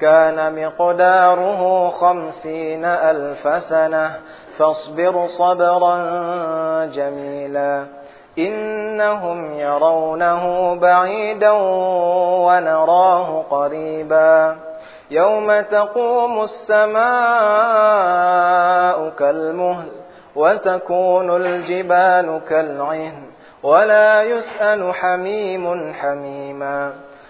كان مقداره خمسين ألف سنة. فاصبر صبرا جميلا. إنهم يرونه بعيدا ونراه قريبا. يوم تقوم السماء كالمهل وتكون الجبال كالعهن ولا يسأل حميم حميما.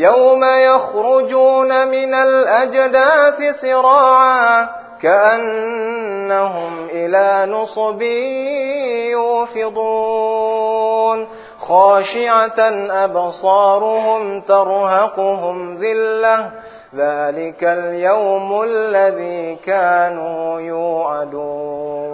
يوم يخرجون من الأجداث سراعا كأنهم إلى نصب يوفضون. خاشعة أبصارهم ترهقهم ذلة. ذلك اليوم الذي كانوا يوعدون.